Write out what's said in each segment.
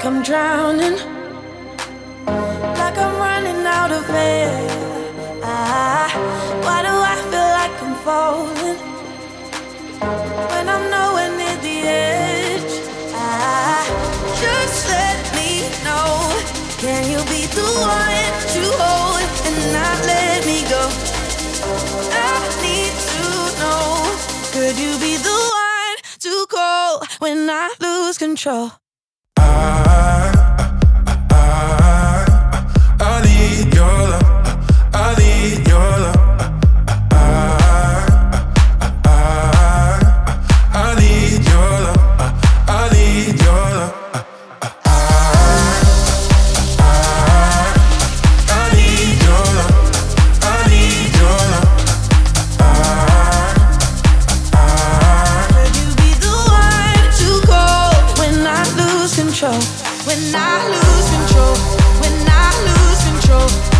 like I'm drowning, like I'm running out of air. I, why do I feel like I'm falling when I'm nowhere near the edge? I, just let me know. Can you be the one to hold and not let me go? I need to know. Could you be the one to call when I lose control? heart control. When I lose control. When I lose control.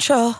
control.